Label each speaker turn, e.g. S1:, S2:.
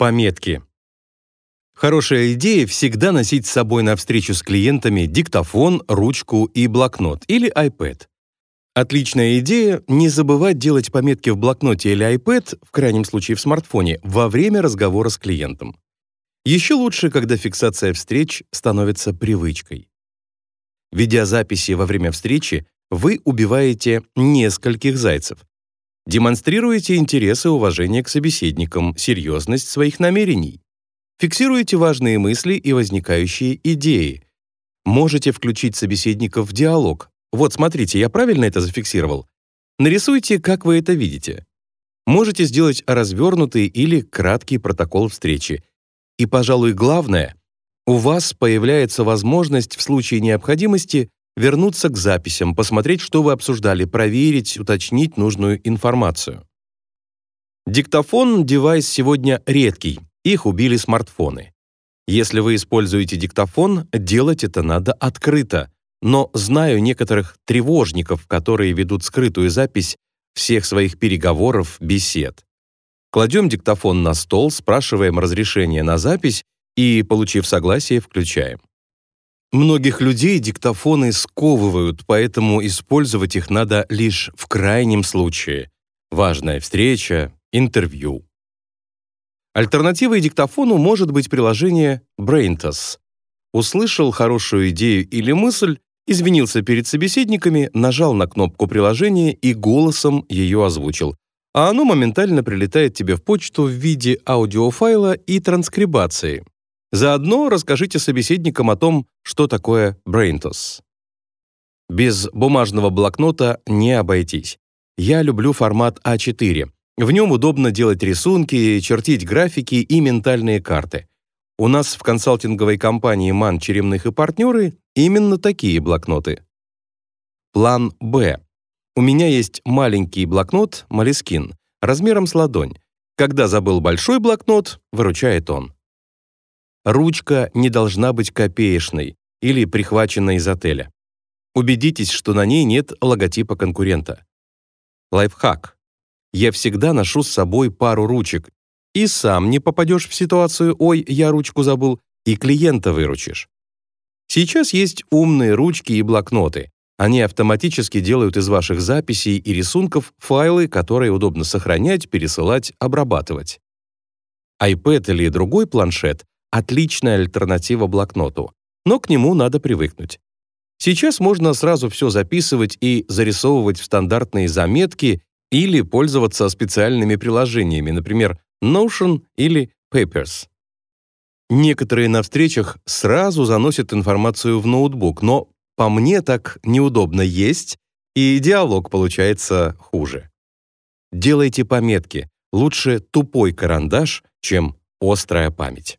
S1: Пометки. Хорошая идея всегда носить с собой на встречу с клиентами диктофон, ручку и блокнот или iPad. Отличная идея — не забывать делать пометки в блокноте или iPad, в крайнем случае в смартфоне, во время разговора с клиентом. Еще лучше, когда фиксация встреч становится привычкой. Ведя записи во время встречи, вы убиваете нескольких зайцев. Демонстрируете интерес и уважение к собеседникам, серьезность своих намерений. Фиксируете важные мысли и возникающие идеи. Можете включить собеседников в диалог. Вот смотрите, я правильно это зафиксировал? Нарисуйте, как вы это видите. Можете сделать развернутый или краткий протокол встречи. И, пожалуй, главное, у вас появляется возможность в случае необходимости вернуться к записям, посмотреть, что вы обсуждали, проверить, уточнить нужную информацию. Диктофон — девайс сегодня редкий, их убили смартфоны. Если вы используете диктофон, делать это надо открыто, но знаю некоторых тревожников, которые ведут скрытую запись всех своих переговоров, бесед. Кладем диктофон на стол, спрашиваем разрешение на запись и, получив согласие, включаем. Многих людей диктофоны сковывают, поэтому использовать их надо лишь в крайнем случае. Важная встреча, интервью. Альтернативой диктофону может быть приложение BrainTos. Услышал хорошую идею или мысль, извинился перед собеседниками, нажал на кнопку приложения и голосом ее озвучил. А оно моментально прилетает тебе в почту в виде аудиофайла и транскрибации. Заодно расскажите собеседникам о том, что такое BrainTos. Без бумажного блокнота не обойтись. Я люблю формат А4. В нем удобно делать рисунки, чертить графики и ментальные карты. У нас в консалтинговой компании «Ман, Черемных и партнеры» именно такие блокноты. План «Б». У меня есть маленький блокнот «Малискин» размером с ладонь. Когда забыл большой блокнот, выручает он. Ручка не должна быть копеечной или прихваченной из отеля. Убедитесь, что на ней нет логотипа конкурента. Лайфхак. Я всегда ношу с собой пару ручек. И сам не попадешь в ситуацию «Ой, я ручку забыл», и клиента выручишь. Сейчас есть умные ручки и блокноты. Они автоматически делают из ваших записей и рисунков файлы, которые удобно сохранять, пересылать, обрабатывать. iPad или другой планшет отличная альтернатива блокноту, но к нему надо привыкнуть. Сейчас можно сразу все записывать и зарисовывать в стандартные заметки или пользоваться специальными приложениями, например, Notion или Papers. Некоторые на встречах сразу заносят информацию в ноутбук, но по мне так неудобно есть, и диалог получается хуже. Делайте пометки. Лучше тупой карандаш, чем острая память.